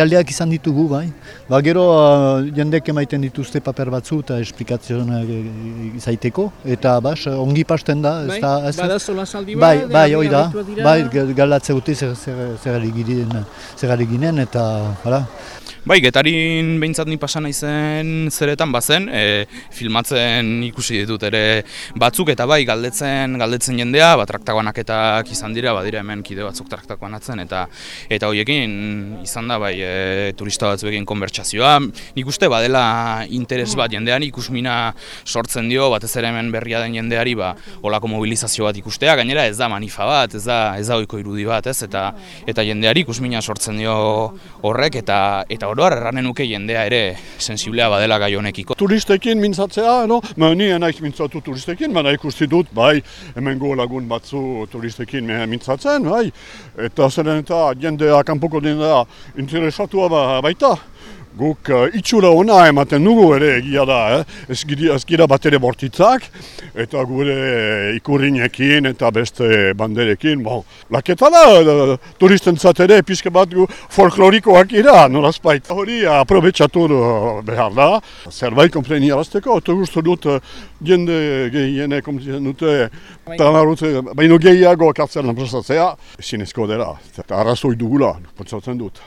galdeak izan ditugu, bai. Ba, gero uh, jendek emaiten dituzte paper batzu eta esplikazioan izaiteko. Eta bas, ongi pasten da. Bai, ez bada bai, bai, hoi da. Bai, galdatze dute zer, zer, zer, zer ginen eta, hala. Bai, getarin behintzat ni pasan naizen zeretan bazen, e, filmatzen ikusi ditut ere batzuk eta bai galdetzen galdetzen jendea, ba traktagoanaketak izan dira, badira hemen kide batzuk traktagoanatzen eta eta hoiekin izan da bai e, turista batzuekin konbertsazioa. Nik uste badela interes bat jendean ikusmina sortzen dio, batez ere hemen berria den jendeari ba holako mobilizazio bat ikustea, gainera ez da manifa bat, ez da ez da ohiko irudi bat, ez? Eta eta jendeari ikusmina sortzen dio horrek eta eta oroar erranen nuke jendea ere sensiblea badela gai honekiko. Turistekin mintzatzea, no? Ma ni enaiz mintzatu turistekin, baina ikusti dut, bai, hemen lagun batzu turistekin mintzatzen, bai. Eta zeren eta jendea, kanpoko jendea interesatua ba, baita. Guk uh, itxura ona ematen dugu ere egia da, eh? ez, gira, bat ere bortitzak, eta gure ikurrinekin eta beste banderekin, bon, laketa da, uh, turisten ere pixka bat gu folklorikoak ira, norazpait. Hori aprobetsatu behar da, zerbait kompreni arazteko, eta guztu dut uh, jende gehiene kompreni dute, baino gehiago kartzelan prestatzea, zinezko dela, eta arrazoi dugula, pentsatzen dut.